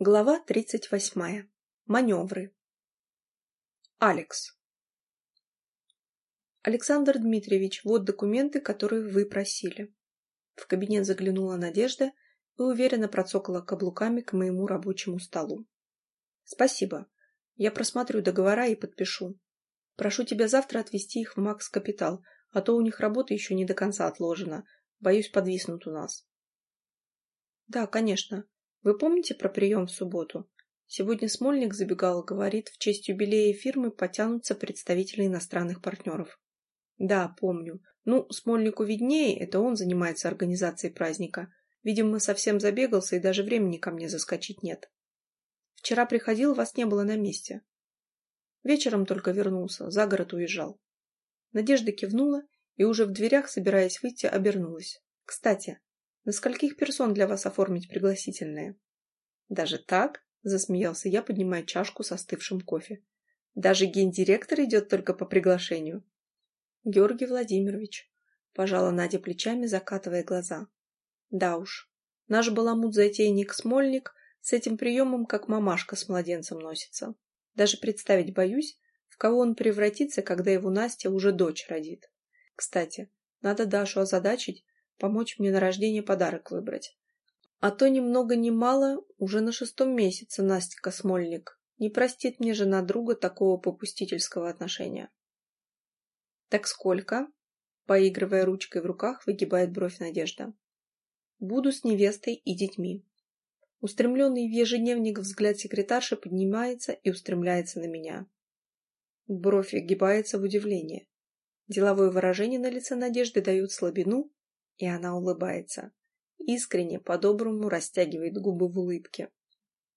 Глава тридцать восьмая. Маневры. Алекс. Александр Дмитриевич, вот документы, которые вы просили. В кабинет заглянула Надежда и уверенно процокала каблуками к моему рабочему столу. Спасибо. Я просмотрю договора и подпишу. Прошу тебя завтра отвезти их в Макс Капитал, а то у них работа еще не до конца отложена. Боюсь, подвиснут у нас. Да, конечно. Вы помните про прием в субботу? Сегодня Смольник забегал, говорит, в честь юбилея фирмы потянутся представители иностранных партнеров. Да, помню. Ну, Смольнику виднее, это он занимается организацией праздника. Видимо, совсем забегался, и даже времени ко мне заскочить нет. Вчера приходил, вас не было на месте. Вечером только вернулся, за город уезжал. Надежда кивнула и уже в дверях, собираясь выйти, обернулась. Кстати, на скольких персон для вас оформить пригласительные? Даже так? Засмеялся я, поднимая чашку с остывшим кофе. Даже гендиректор идет только по приглашению. Георгий Владимирович. Пожала Надя плечами, закатывая глаза. Да уж. Наш баламут-затейник Смольник с этим приемом как мамашка с младенцем носится. Даже представить боюсь, в кого он превратится, когда его Настя уже дочь родит. Кстати, надо Дашу озадачить помочь мне на рождение подарок выбрать. А то ни много ни мало, уже на шестом месяце Настя Смольник. Не простит мне жена друга такого попустительского отношения. «Так сколько?» Поигрывая ручкой в руках, выгибает бровь Надежда. «Буду с невестой и детьми». Устремленный в ежедневник взгляд секретарши поднимается и устремляется на меня. Бровь огибается в удивлении. Деловое выражение на лице Надежды дает слабину, и она улыбается. Искренне, по-доброму растягивает губы в улыбке.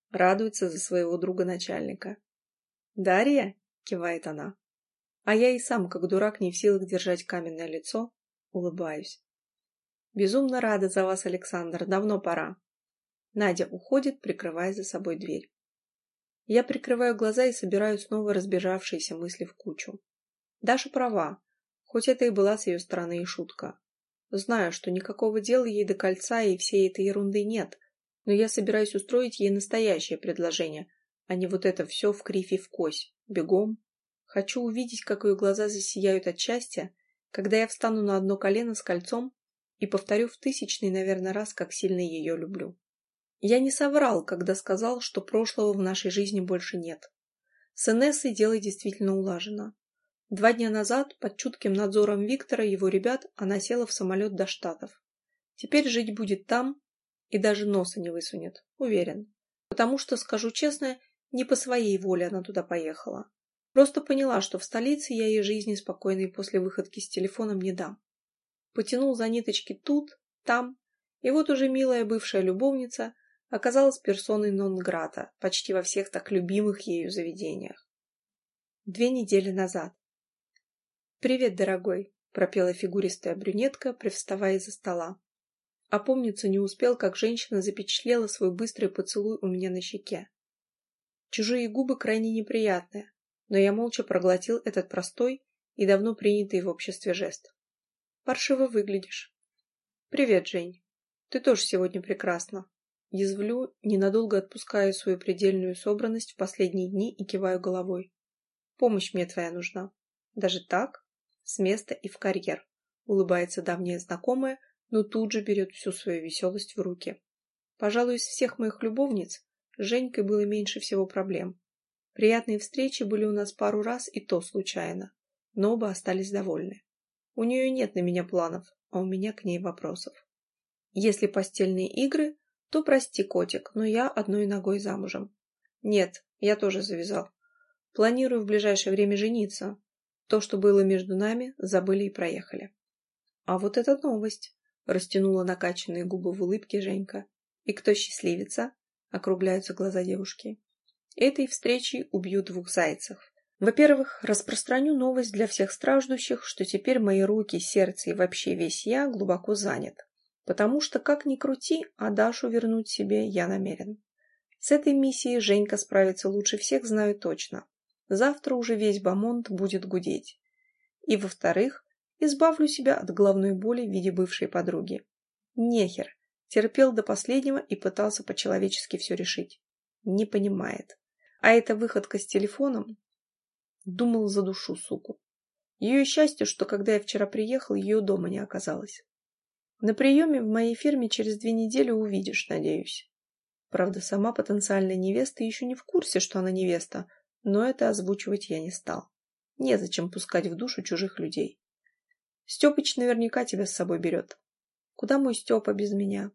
Радуется за своего друга-начальника. «Дарья?» — кивает она. А я и сам, как дурак, не в силах держать каменное лицо, улыбаюсь. «Безумно рада за вас, Александр, давно пора». Надя уходит, прикрывая за собой дверь. Я прикрываю глаза и собираю снова разбежавшиеся мысли в кучу. Даша права, хоть это и была с ее стороны и шутка. Знаю, что никакого дела ей до кольца и всей этой ерунды нет, но я собираюсь устроить ей настоящее предложение, а не вот это все в кривь и в кось, бегом. Хочу увидеть, как ее глаза засияют от счастья, когда я встану на одно колено с кольцом и повторю в тысячный, наверное, раз, как сильно ее люблю. Я не соврал, когда сказал, что прошлого в нашей жизни больше нет. С Инессой дело действительно улажено. Два дня назад, под чутким надзором Виктора и его ребят, она села в самолет до Штатов. Теперь жить будет там и даже носа не высунет, уверен. Потому что, скажу честно, не по своей воле она туда поехала. Просто поняла, что в столице я ей жизни спокойной после выходки с телефоном не дам. Потянул за ниточки тут, там, и вот уже милая бывшая любовница оказалась персоной нон-грата почти во всех так любимых ею заведениях. Две недели назад. «Привет, дорогой!» — пропела фигуристая брюнетка, привставая из-за стола. Опомниться не успел, как женщина запечатлела свой быстрый поцелуй у меня на щеке. Чужие губы крайне неприятные, но я молча проглотил этот простой и давно принятый в обществе жест. «Паршиво выглядишь». «Привет, Жень. Ты тоже сегодня прекрасна». Язвлю, ненадолго отпускаю свою предельную собранность в последние дни и киваю головой. «Помощь мне твоя нужна. Даже так?» С места и в карьер. Улыбается давняя знакомая, но тут же берет всю свою веселость в руки. Пожалуй, из всех моих любовниц с Женькой было меньше всего проблем. Приятные встречи были у нас пару раз и то случайно, но оба остались довольны. У нее нет на меня планов, а у меня к ней вопросов. Если постельные игры, то прости, котик, но я одной ногой замужем. Нет, я тоже завязал. Планирую в ближайшее время жениться, то, что было между нами, забыли и проехали. А вот эта новость! Растянула накачанные губы в улыбке Женька. И кто счастливится? Округляются глаза девушки. Этой встречей убью двух зайцев. Во-первых, распространю новость для всех страждущих, что теперь мои руки, сердце и вообще весь я глубоко занят. Потому что, как ни крути, а Дашу вернуть себе я намерен. С этой миссией Женька справится лучше всех, знаю точно. Завтра уже весь Бамонт будет гудеть. И, во-вторых, избавлю себя от головной боли в виде бывшей подруги. Нехер. Терпел до последнего и пытался по-человечески все решить. Не понимает. А эта выходка с телефоном? Думал за душу, суку. Ее счастье, что когда я вчера приехал, ее дома не оказалось. На приеме в моей фирме через две недели увидишь, надеюсь. Правда, сама потенциальная невеста еще не в курсе, что она невеста, но это озвучивать я не стал. Незачем пускать в душу чужих людей. Степыч наверняка тебя с собой берет. Куда мой Степа без меня?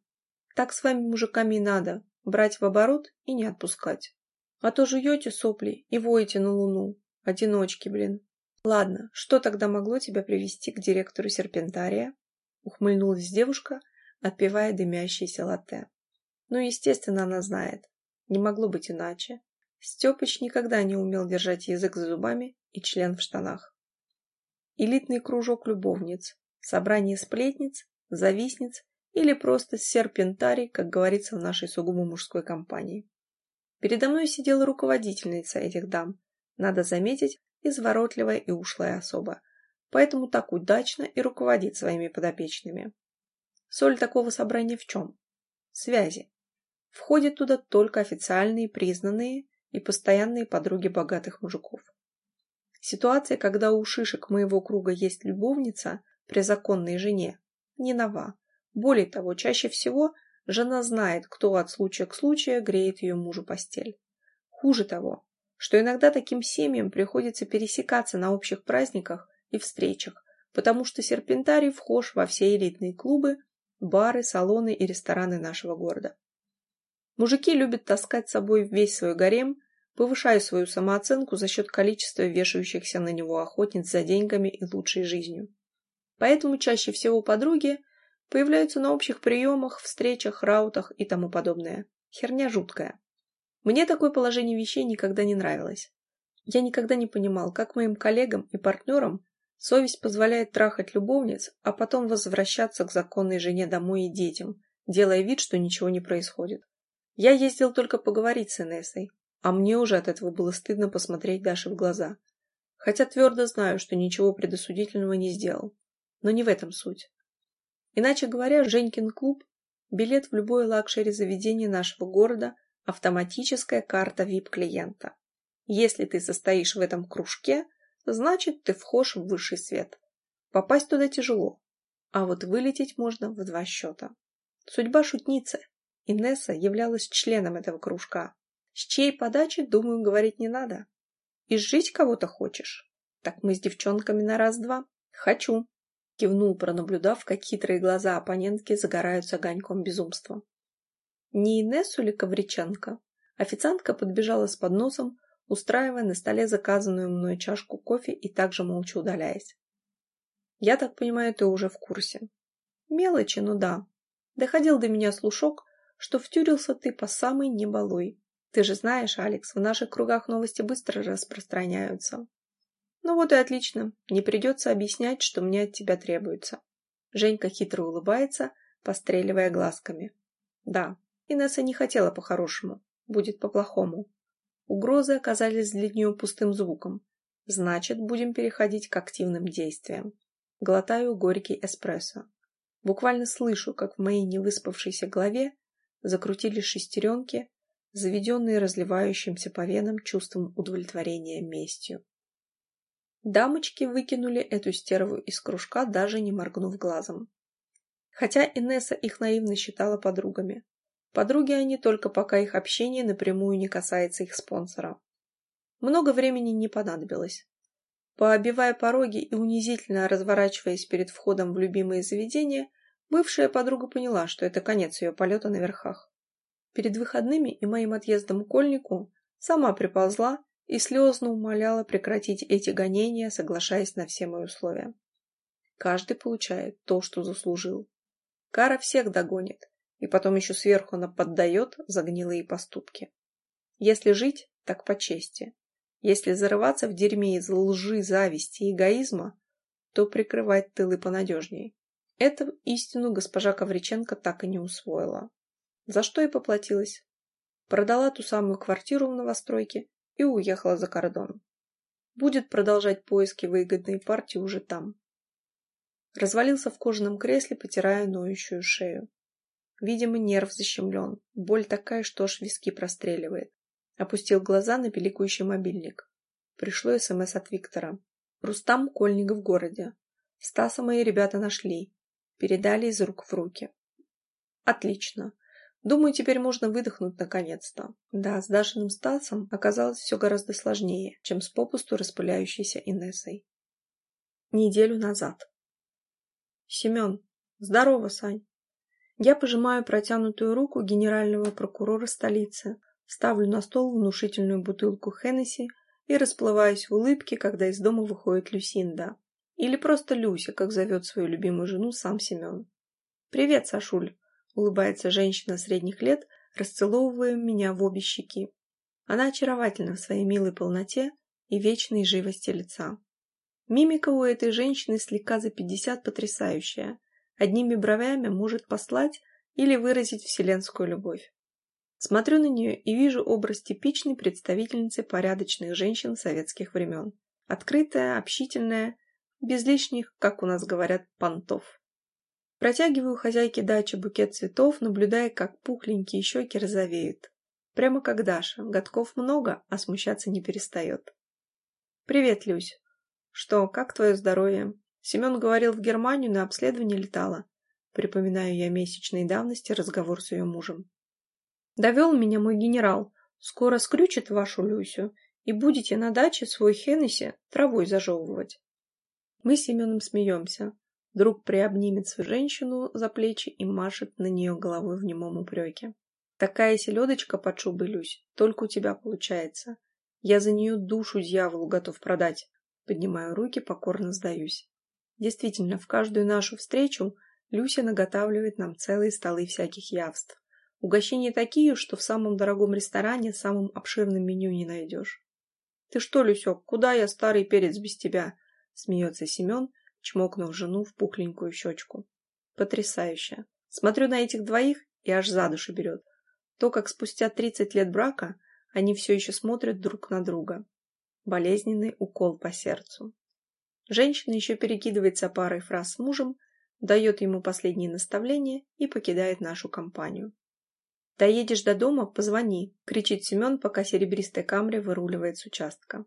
Так с вами, мужиками, и надо. Брать в оборот и не отпускать. А то жуете сопли и воете на луну. Одиночки, блин. Ладно, что тогда могло тебя привести к директору серпентария? Ухмыльнулась девушка, отпивая дымящийся латте. Ну, естественно, она знает. Не могло быть иначе. Степыч никогда не умел держать язык за зубами и член в штанах. Элитный кружок любовниц, собрание сплетниц, завистниц или просто серпентарий, как говорится в нашей сугубо мужской компании. Передо мной сидела руководительница этих дам, надо заметить, изворотливая и ушлая особа, поэтому так удачно и руководит своими подопечными. Соль такого собрания в чем? Связи. Входят туда только официальные, признанные и постоянные подруги богатых мужиков. Ситуация, когда у шишек моего круга есть любовница при законной жене, не нова. Более того, чаще всего жена знает, кто от случая к случаю греет ее мужу постель. Хуже того, что иногда таким семьям приходится пересекаться на общих праздниках и встречах, потому что серпентарий вхож во все элитные клубы, бары, салоны и рестораны нашего города. Мужики любят таскать с собой весь свой гарем, повышая свою самооценку за счет количества вешающихся на него охотниц за деньгами и лучшей жизнью. Поэтому чаще всего подруги появляются на общих приемах, встречах, раутах и тому подобное. Херня жуткая. Мне такое положение вещей никогда не нравилось. Я никогда не понимал, как моим коллегам и партнерам совесть позволяет трахать любовниц, а потом возвращаться к законной жене домой и детям, делая вид, что ничего не происходит. Я ездил только поговорить с Инессой, а мне уже от этого было стыдно посмотреть Даше в глаза. Хотя твердо знаю, что ничего предосудительного не сделал. Но не в этом суть. Иначе говоря, Женькин клуб – билет в любое лакшери-заведение нашего города, автоматическая карта VIP-клиента. Если ты состоишь в этом кружке, значит, ты вхож в высший свет. Попасть туда тяжело, а вот вылететь можно в два счета. Судьба шутницы. Инесса являлась членом этого кружка. С чьей подачи, думаю, говорить не надо. И жить кого-то хочешь? Так мы с девчонками на раз-два. Хочу. Кивнул, пронаблюдав, как хитрые глаза оппонентки загораются огоньком безумства. Не Инессу ли Ковриченко? Официантка подбежала с подносом, устраивая на столе заказанную мной чашку кофе и также молча удаляясь. Я так понимаю, ты уже в курсе. Мелочи, ну да. Доходил до меня слушок, что втюрился ты по самой небалуй. Ты же знаешь, Алекс, в наших кругах новости быстро распространяются. Ну вот и отлично, не придется объяснять, что мне от тебя требуется. Женька хитро улыбается, постреливая глазками. Да, Инесса не хотела по-хорошему, будет по-плохому. Угрозы оказались для нее пустым звуком. Значит, будем переходить к активным действиям. Глотаю горький эспрессо. Буквально слышу, как в моей невыспавшейся голове закрутились шестеренки, заведенные разливающимся по венам чувством удовлетворения местью. Дамочки выкинули эту стерву из кружка, даже не моргнув глазом. Хотя Инесса их наивно считала подругами. Подруги они только пока их общение напрямую не касается их спонсора. Много времени не понадобилось. Пообивая пороги и унизительно разворачиваясь перед входом в любимые заведения, Бывшая подруга поняла, что это конец ее полета на верхах. Перед выходными и моим отъездом к Кольнику сама приползла и слезно умоляла прекратить эти гонения, соглашаясь на все мои условия. Каждый получает то, что заслужил. Кара всех догонит, и потом еще сверху она поддает за гнилые поступки. Если жить, так по чести. Если зарываться в дерьме из лжи, зависти и эгоизма, то прикрывать тылы понадежней. Эту истину госпожа Ковриченко так и не усвоила. За что и поплатилась. Продала ту самую квартиру в новостройке и уехала за кордон. Будет продолжать поиски выгодной партии уже там. Развалился в кожаном кресле, потирая ноющую шею. Видимо, нерв защемлен. Боль такая, что аж виски простреливает. Опустил глаза на пиликающий мобильник. Пришло СМС от Виктора. Рустам Кольник в городе. Стаса мои ребята нашли. Передали из рук в руки. Отлично. Думаю, теперь можно выдохнуть наконец-то. Да, с Дашиным Стасом оказалось все гораздо сложнее, чем с попусту распыляющейся Инессой. Неделю назад. Семен. Здорово, Сань. Я пожимаю протянутую руку генерального прокурора столицы, ставлю на стол внушительную бутылку Хеннесси и расплываюсь в улыбке, когда из дома выходит Люсинда. Или просто Люся, как зовет свою любимую жену сам Семен. «Привет, Сашуль!» улыбается женщина средних лет, расцеловывая меня в обе щеки. Она очаровательна в своей милой полноте и вечной живости лица. Мимика у этой женщины слегка за пятьдесят потрясающая. Одними бровями может послать или выразить вселенскую любовь. Смотрю на нее и вижу образ типичной представительницы порядочных женщин советских времен. Открытая, общительная, без лишних, как у нас говорят, понтов. Протягиваю хозяйке дачи букет цветов, наблюдая, как пухленькие щеки розовеют. Прямо как Даша. Годков много, а смущаться не перестает. «Привет, Люсь. Что, как твое здоровье? Семен говорил, в Германию на обследование летала». Припоминаю я месячной давности разговор с ее мужем. «Довел меня мой генерал. Скоро скрючит вашу Люсю, и будете на даче свой Хеннесси травой зажевывать». Мы с Семеном смеемся. Друг приобнимет свою женщину за плечи и машет на нее головой в немом упреке. Такая селедочка под шубой, Люсь, только у тебя получается. Я за нее душу дьяволу готов продать. Поднимаю руки, покорно сдаюсь. Действительно, в каждую нашу встречу Люся наготавливает нам целые столы всяких явств. Угощения такие, что в самом дорогом ресторане самым обширным меню не найдешь. «Ты что, Люсек, куда я, старый перец, без тебя?» — смеется Семен, чмокнув жену в пухленькую щечку. Потрясающе. Смотрю на этих двоих и аж за душу берет. То, как спустя тридцать лет брака они все еще смотрят друг на друга. Болезненный укол по сердцу. Женщина еще перекидывается парой фраз с мужем, дает ему последние наставления и покидает нашу компанию. «Доедешь до дома, позвони», — кричит Семен, пока серебристая камри выруливает с участка.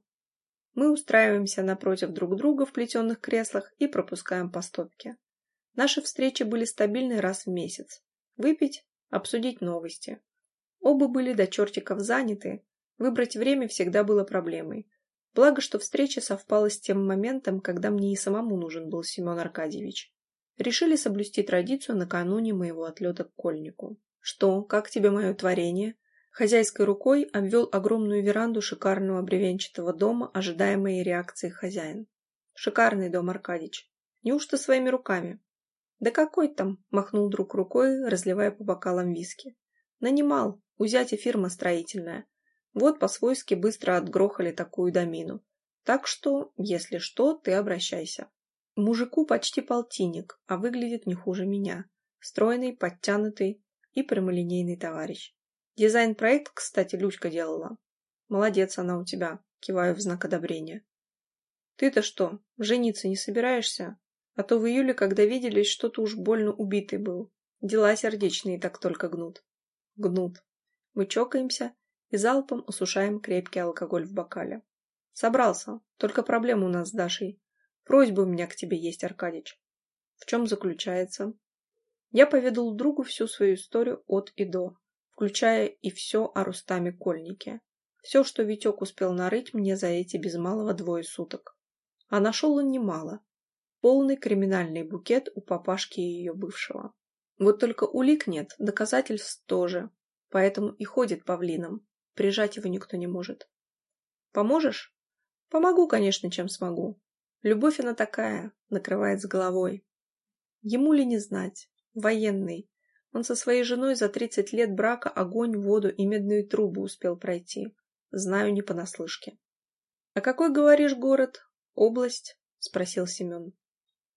Мы устраиваемся напротив друг друга в плетеных креслах и пропускаем по стопке. Наши встречи были стабильны раз в месяц. Выпить, обсудить новости. Оба были до чертиков заняты, выбрать время всегда было проблемой. Благо, что встреча совпала с тем моментом, когда мне и самому нужен был Семен Аркадьевич. Решили соблюсти традицию накануне моего отлета к Кольнику. «Что, как тебе мое творение?» Хозяйской рукой обвел огромную веранду шикарного бревенчатого дома, ожидая моей реакции хозяин. Шикарный дом, Аркадьич. Неужто своими руками? Да какой там, махнул друг рукой, разливая по бокалам виски. Нанимал, у зятя фирма строительная. Вот по-свойски быстро отгрохали такую домину. Так что, если что, ты обращайся. Мужику почти полтинник, а выглядит не хуже меня. Стройный, подтянутый и прямолинейный товарищ. Дизайн-проект, кстати, Люська делала. Молодец она у тебя, киваю в знак одобрения. Ты-то что, жениться не собираешься? А то в июле, когда виделись, что-то уж больно убитый был. Дела сердечные так только гнут. Гнут. Мы чокаемся и залпом усушаем крепкий алкоголь в бокале. Собрался, только проблема у нас с Дашей. Просьба у меня к тебе есть, Аркадьич. В чем заключается? Я поведал другу всю свою историю от и до включая и все о Рустаме Кольнике. Все, что Витек успел нарыть мне за эти без малого двое суток. А нашел он немало. Полный криминальный букет у папашки и ее бывшего. Вот только улик нет, доказательств тоже. Поэтому и ходит павлином. Прижать его никто не может. Поможешь? Помогу, конечно, чем смогу. Любовь она такая, накрывает с головой. Ему ли не знать? Военный, он со своей женой за тридцать лет брака огонь, воду и медную трубу успел пройти. Знаю не понаслышке. — А какой, говоришь, город? Область? — спросил Семен.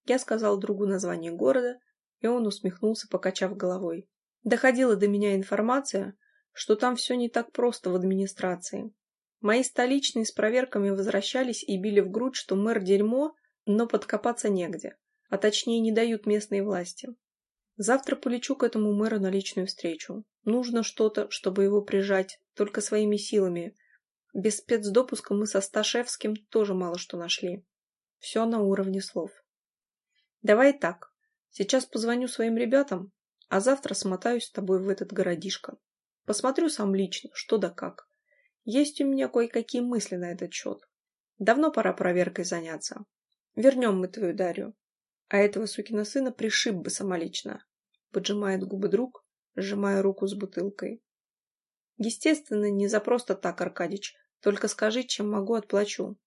Я сказал другу название города, и он усмехнулся, покачав головой. Доходила до меня информация, что там все не так просто в администрации. Мои столичные с проверками возвращались и били в грудь, что мэр дерьмо, но подкопаться негде, а точнее не дают местные власти. Завтра полечу к этому мэру на личную встречу. Нужно что-то, чтобы его прижать, только своими силами. Без спецдопуска мы со Сташевским тоже мало что нашли. Все на уровне слов. Давай так. Сейчас позвоню своим ребятам, а завтра смотаюсь с тобой в этот городишко. Посмотрю сам лично, что да как. Есть у меня кое-какие мысли на этот счет. Давно пора проверкой заняться. Вернем мы твою Дарью. А этого сукина сына пришиб бы самолично. Поджимает губы друг, сжимая руку с бутылкой. Естественно, не за просто так, Аркадич. Только скажи, чем могу, отплачу.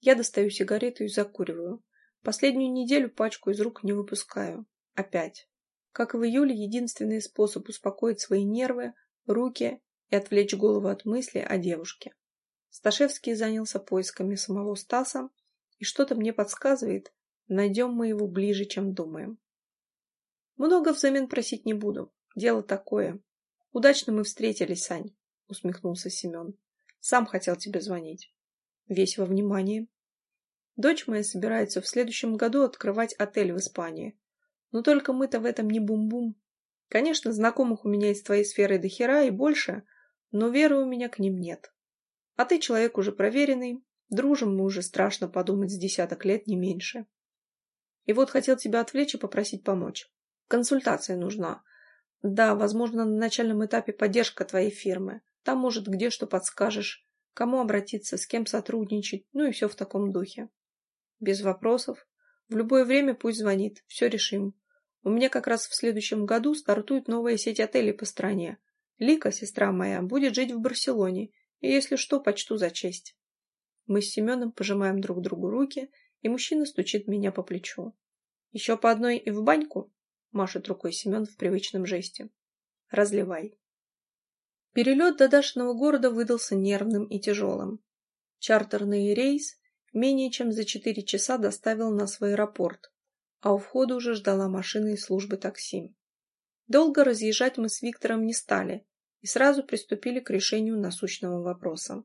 Я достаю сигарету и закуриваю. Последнюю неделю пачку из рук не выпускаю. Опять. Как и в июле, единственный способ успокоить свои нервы, руки и отвлечь голову от мысли о девушке. Сташевский занялся поисками самого Стаса, и что-то мне подсказывает, найдем мы его ближе, чем думаем. Много взамен просить не буду. Дело такое. Удачно мы встретились, Сань, усмехнулся Семен. Сам хотел тебе звонить. Весь во внимании. Дочь моя собирается в следующем году открывать отель в Испании. Но только мы-то в этом не бум-бум. Конечно, знакомых у меня из твоей сферы до хера и больше, но веры у меня к ним нет. А ты человек уже проверенный, дружим мы уже страшно подумать с десяток лет, не меньше. И вот хотел тебя отвлечь и попросить помочь. Консультация нужна. Да, возможно, на начальном этапе поддержка твоей фирмы. Там, может, где что подскажешь, кому обратиться, с кем сотрудничать, ну и все в таком духе. Без вопросов. В любое время пусть звонит, все решим. У меня как раз в следующем году стартует новая сеть отелей по стране. Лика, сестра моя, будет жить в Барселоне и если что, почту за честь. Мы с Семеном пожимаем друг другу руки, и мужчина стучит меня по плечу. Еще по одной и в баньку? Машет рукой Семен в привычном жесте. Разливай. Перелет до Дашиного города выдался нервным и тяжелым. Чартерный рейс менее чем за четыре часа доставил нас в аэропорт, а у входа уже ждала машина из службы такси. Долго разъезжать мы с Виктором не стали, и сразу приступили к решению насущного вопроса.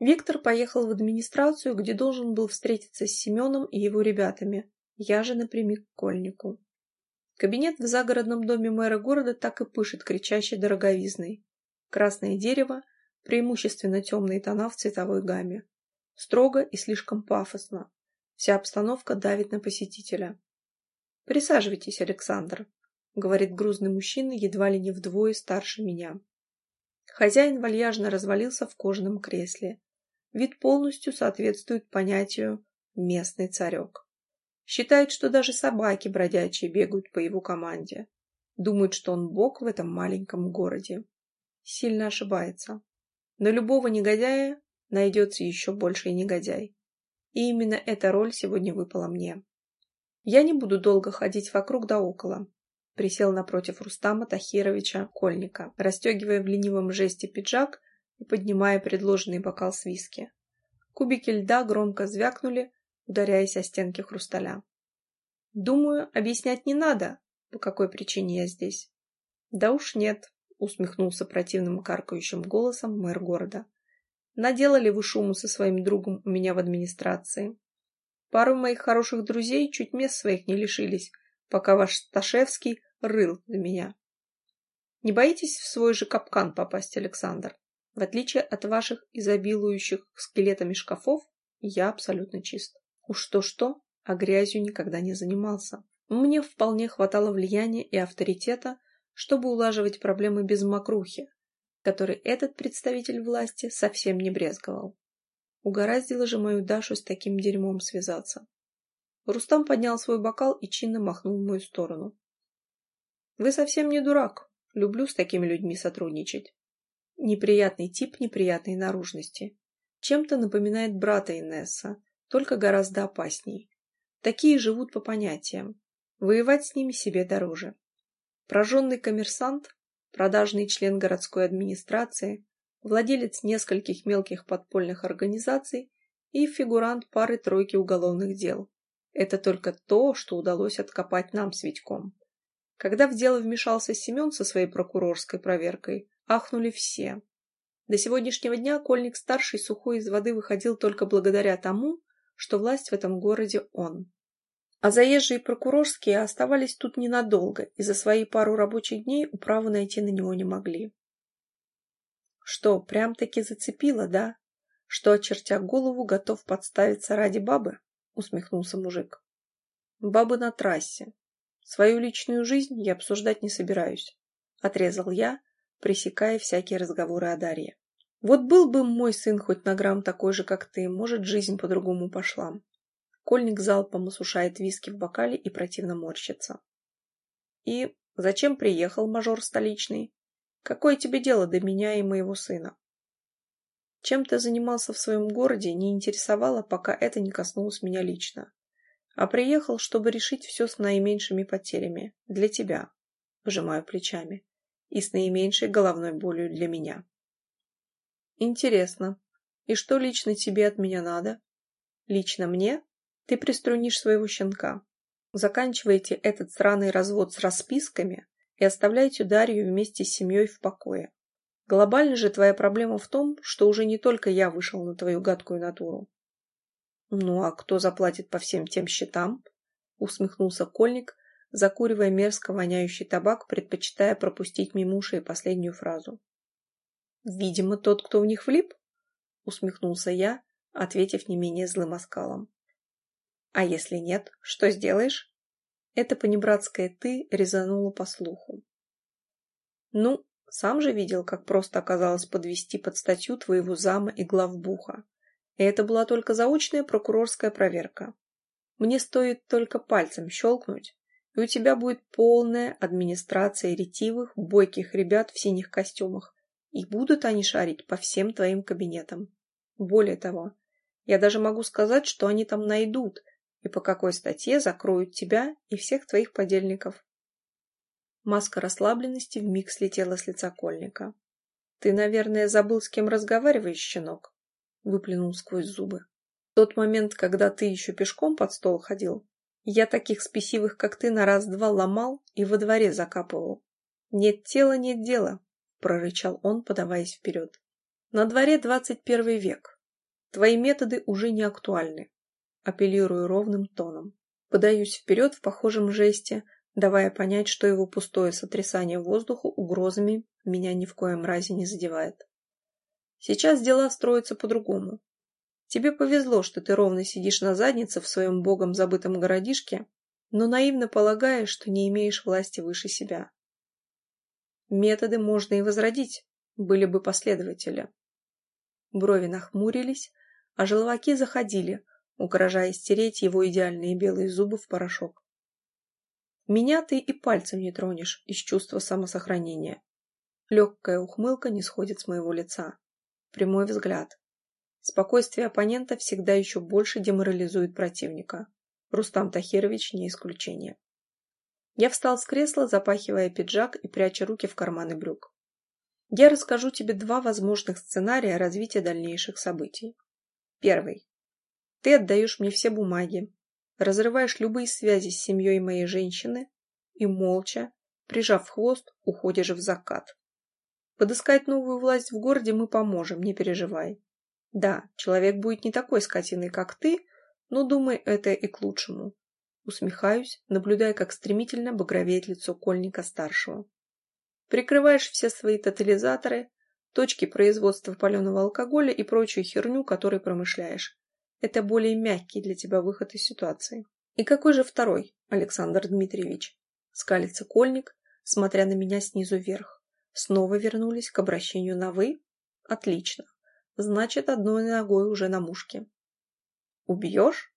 Виктор поехал в администрацию, где должен был встретиться с Семеном и его ребятами, я же напрямик к Кольнику. Кабинет в загородном доме мэра города так и пышет кричащей дороговизной. Красное дерево, преимущественно темные тона в цветовой гамме. Строго и слишком пафосно. Вся обстановка давит на посетителя. «Присаживайтесь, Александр», — говорит грузный мужчина, едва ли не вдвое старше меня. Хозяин вальяжно развалился в кожаном кресле. Вид полностью соответствует понятию «местный царек». Считает, что даже собаки бродячие бегают по его команде. Думает, что он бог в этом маленьком городе. Сильно ошибается. На любого негодяя найдется еще больший негодяй. И именно эта роль сегодня выпала мне. Я не буду долго ходить вокруг да около присел напротив Рустама Тахировича Кольника, расстегивая в ленивом жесте пиджак и поднимая предложенный бокал с виски. Кубики льда громко звякнули, ударяясь о стенки хрусталя. «Думаю, объяснять не надо, по какой причине я здесь». «Да уж нет», — усмехнулся противным каркающим голосом мэр города. «Наделали вы шуму со своим другом у меня в администрации. Пару моих хороших друзей чуть мест своих не лишились, пока ваш Сташевский рыл за меня. Не боитесь в свой же капкан попасть, Александр? В отличие от ваших изобилующих скелетами шкафов, я абсолютно чист. Уж то-что, а грязью никогда не занимался. Мне вполне хватало влияния и авторитета, чтобы улаживать проблемы без мокрухи, которой этот представитель власти совсем не брезговал. Угораздило же мою Дашу с таким дерьмом связаться. Рустам поднял свой бокал и чинно махнул в мою сторону. «Вы совсем не дурак. Люблю с такими людьми сотрудничать. Неприятный тип неприятной наружности. Чем-то напоминает брата Инесса, только гораздо опасней. Такие живут по понятиям. Воевать с ними себе дороже. Прожженный коммерсант, продажный член городской администрации, владелец нескольких мелких подпольных организаций и фигурант пары-тройки уголовных дел. Это только то, что удалось откопать нам с Витьком. Когда в дело вмешался Семен со своей прокурорской проверкой, ахнули все. До сегодняшнего дня Кольник-старший сухой из воды выходил только благодаря тому, что власть в этом городе он. А заезжие прокурорские оставались тут ненадолго и за свои пару рабочих дней управу найти на него не могли. Что, прям-таки зацепило, да? Что, очертя голову, готов подставиться ради бабы? Усмехнулся мужик. Бабы на трассе. Свою личную жизнь я обсуждать не собираюсь. Отрезал я, пресекая всякие разговоры о Дарье. Вот был бы мой сын хоть на грамм такой же, как ты, может, жизнь по-другому пошла. Кольник залпом осушает виски в бокале и противно морщится. И зачем приехал мажор столичный? Какое тебе дело до меня и моего сына? Чем ты занимался в своем городе, не интересовало, пока это не коснулось меня лично. А приехал, чтобы решить все с наименьшими потерями. Для тебя. Пожимаю плечами. И с наименьшей головной болью для меня. Интересно. И что лично тебе от меня надо? Лично мне? Ты приструнишь своего щенка. Заканчивайте этот сраный развод с расписками и оставляйте Дарью вместе с семьей в покое. Глобально же твоя проблема в том, что уже не только я вышел на твою гадкую натуру. Ну а кто заплатит по всем тем счетам? Усмехнулся Кольник, закуривая мерзко воняющий табак, предпочитая пропустить мимо ушей последнюю фразу. Видимо, тот, кто в них влип? Усмехнулся я, ответив не менее злым оскалом. А если нет, что сделаешь? Это понебратское «ты» резануло по слуху. Ну, сам же видел, как просто оказалось подвести под статью твоего зама и главбуха. И это была только заочная прокурорская проверка. Мне стоит только пальцем щелкнуть, и у тебя будет полная администрация ретивых, бойких ребят в синих костюмах, и будут они шарить по всем твоим кабинетам. Более того, я даже могу сказать, что они там найдут – и по какой статье закроют тебя и всех твоих подельников. Маска расслабленности вмиг слетела с лица Кольника. «Ты, наверное, забыл, с кем разговариваешь, щенок?» выплюнул сквозь зубы. «В тот момент, когда ты еще пешком под стол ходил, я таких спесивых, как ты, на раз-два ломал и во дворе закапывал. Нет тела, нет дела», — прорычал он, подаваясь вперед. «На дворе двадцать первый век. Твои методы уже не актуальны апеллирую ровным тоном. Подаюсь вперед в похожем жесте, давая понять, что его пустое сотрясание воздуха угрозами меня ни в коем разе не задевает. Сейчас дела строятся по-другому. Тебе повезло, что ты ровно сидишь на заднице в своем богом забытом городишке, но наивно полагаешь, что не имеешь власти выше себя. Методы можно и возродить, были бы последователи. Брови нахмурились, а желваки заходили, угрожая стереть его идеальные белые зубы в порошок. Меня ты и пальцем не тронешь из чувства самосохранения. Легкая ухмылка не сходит с моего лица. Прямой взгляд. Спокойствие оппонента всегда еще больше деморализует противника. Рустам Тахирович не исключение. Я встал с кресла, запахивая пиджак и пряча руки в карманы брюк. Я расскажу тебе два возможных сценария развития дальнейших событий. Первый. Ты отдаешь мне все бумаги, разрываешь любые связи с семьей моей женщины и молча, прижав хвост, уходишь в закат. Подыскать новую власть в городе мы поможем, не переживай. Да, человек будет не такой скотиной, как ты, но, думай, это и к лучшему. Усмехаюсь, наблюдая, как стремительно багровеет лицо Кольника-старшего. Прикрываешь все свои тотализаторы, точки производства паленого алкоголя и прочую херню, которой промышляешь. Это более мягкий для тебя выход из ситуации. И какой же второй, Александр Дмитриевич? Скалится Кольник, смотря на меня снизу вверх. Снова вернулись к обращению на «вы»? Отлично. Значит, одной ногой уже на мушке. Убьешь?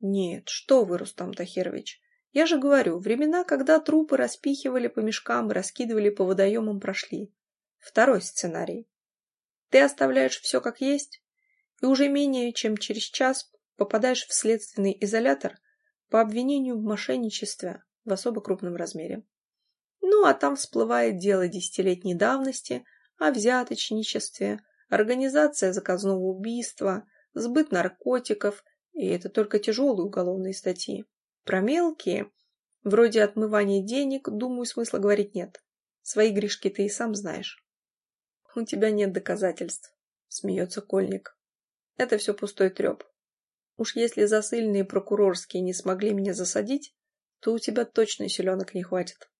Нет, что вы, Рустам Тахирович. Я же говорю, времена, когда трупы распихивали по мешкам и раскидывали по водоемам, прошли. Второй сценарий. Ты оставляешь все как есть, и уже менее чем через час попадаешь в следственный изолятор по обвинению в мошенничестве в особо крупном размере. Ну, а там всплывает дело десятилетней давности о взяточничестве, организация заказного убийства, сбыт наркотиков, и это только тяжелые уголовные статьи. Про мелкие, вроде отмывания денег, думаю, смысла говорить нет. Свои грешки ты и сам знаешь. У тебя нет доказательств, смеется Кольник. Это все пустой треп. Уж если засыльные прокурорские не смогли меня засадить, то у тебя точно селенок не хватит.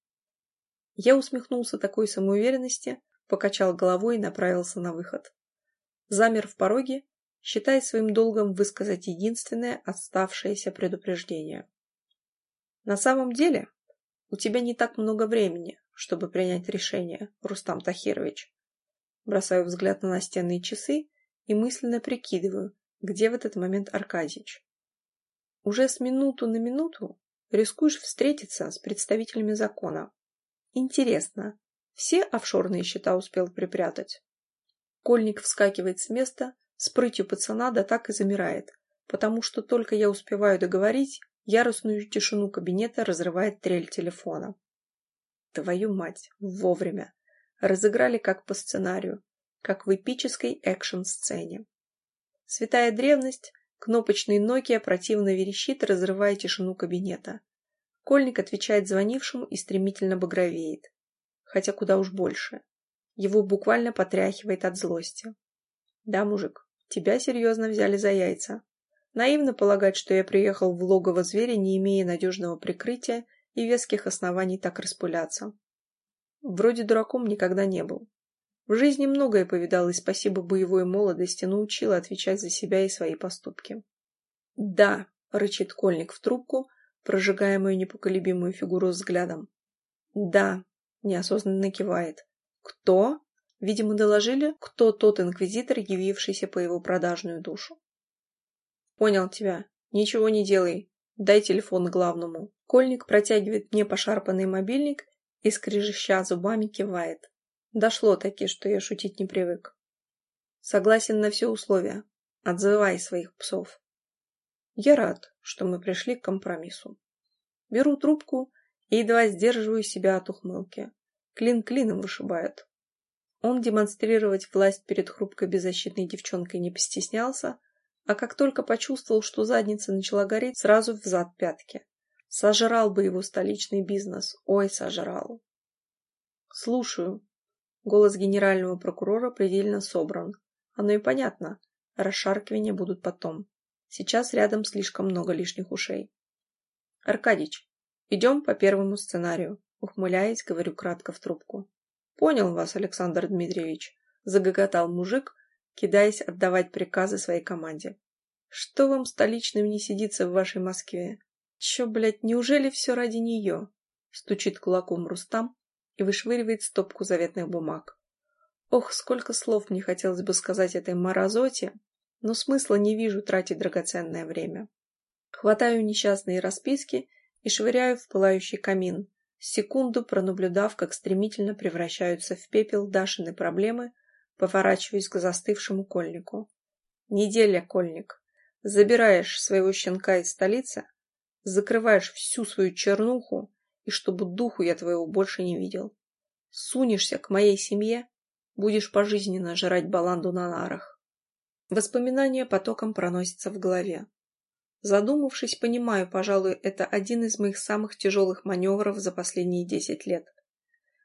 Я усмехнулся такой самоуверенности, покачал головой и направился на выход. Замер в пороге, считая своим долгом высказать единственное оставшееся предупреждение. На самом деле, у тебя не так много времени, чтобы принять решение, Рустам Тахирович. Бросаю взгляд на настенные часы и мысленно прикидываю, где в этот момент Аркадьич. Уже с минуту на минуту рискуешь встретиться с представителями закона. Интересно, все офшорные счета успел припрятать? Кольник вскакивает с места, с прытью пацана да так и замирает, потому что только я успеваю договорить, яростную тишину кабинета разрывает трель телефона. Твою мать, вовремя. Разыграли как по сценарию, как в эпической экшн-сцене. Святая древность, кнопочный Nokia противно верещит, разрывая тишину кабинета. Кольник отвечает звонившему и стремительно багровеет. Хотя куда уж больше. Его буквально потряхивает от злости. Да, мужик, тебя серьезно взяли за яйца. Наивно полагать, что я приехал в логово зверя, не имея надежного прикрытия и веских оснований так распыляться. Вроде дураком никогда не был. В жизни многое повидал, и спасибо боевой молодости научила отвечать за себя и свои поступки. «Да», — рычит Кольник в трубку, прожигая мою непоколебимую фигуру взглядом. «Да», — неосознанно кивает. «Кто?» Видимо, доложили, кто тот инквизитор, явившийся по его продажную душу. «Понял тебя. Ничего не делай. Дай телефон главному». Кольник протягивает мне пошарпанный мобильник и, скрежеща зубами, кивает. Дошло таки, что я шутить не привык. Согласен на все условия. Отзывай своих псов. Я рад, что мы пришли к компромиссу. Беру трубку и едва сдерживаю себя от ухмылки. Клин клином вышибает. Он демонстрировать власть перед хрупкой беззащитной девчонкой не постеснялся, а как только почувствовал, что задница начала гореть, сразу в пятки. Сожрал бы его столичный бизнес. Ой, сожрал. Слушаю. Голос генерального прокурора предельно собран. Оно и понятно. Расшаркивания будут потом. Сейчас рядом слишком много лишних ушей. Аркадич, идем по первому сценарию. Ухмыляясь, говорю кратко в трубку. Понял вас, Александр Дмитриевич. Загоготал мужик, кидаясь отдавать приказы своей команде. Что вам столичным не сидится в вашей Москве? Че, блядь, неужели все ради нее? Стучит кулаком Рустам и вышвыривает стопку заветных бумаг. Ох, сколько слов мне хотелось бы сказать этой морозоте, но смысла не вижу тратить драгоценное время. Хватаю несчастные расписки и швыряю в пылающий камин, секунду пронаблюдав, как стремительно превращаются в пепел Дашины проблемы, поворачиваясь к застывшему кольнику. Неделя, кольник. Забираешь своего щенка из столицы, закрываешь всю свою чернуху, и чтобы духу я твоего больше не видел. Сунешься к моей семье, будешь пожизненно жрать баланду на нарах. Воспоминания потоком проносятся в голове. Задумавшись, понимаю, пожалуй, это один из моих самых тяжелых маневров за последние десять лет.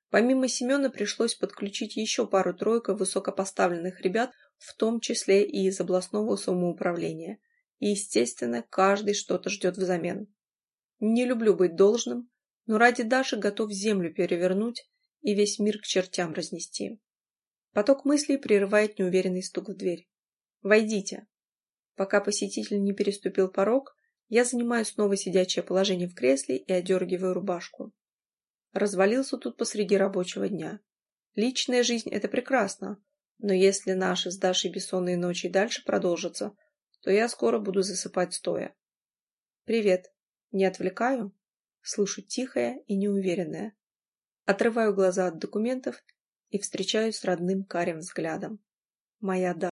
Помимо Семена пришлось подключить еще пару-тройку высокопоставленных ребят, в том числе и из областного самоуправления – и, естественно, каждый что-то ждет взамен. Не люблю быть должным, но ради Даши готов землю перевернуть и весь мир к чертям разнести. Поток мыслей прерывает неуверенный стук в дверь. «Войдите». Пока посетитель не переступил порог, я занимаю снова сидячее положение в кресле и одергиваю рубашку. Развалился тут посреди рабочего дня. Личная жизнь — это прекрасно, но если наши с Дашей бессонные ночи дальше продолжатся, то я скоро буду засыпать стоя. «Привет. Не отвлекаю?» Слышу тихое и неуверенное. Отрываю глаза от документов и встречаюсь с родным карим взглядом. Моя да.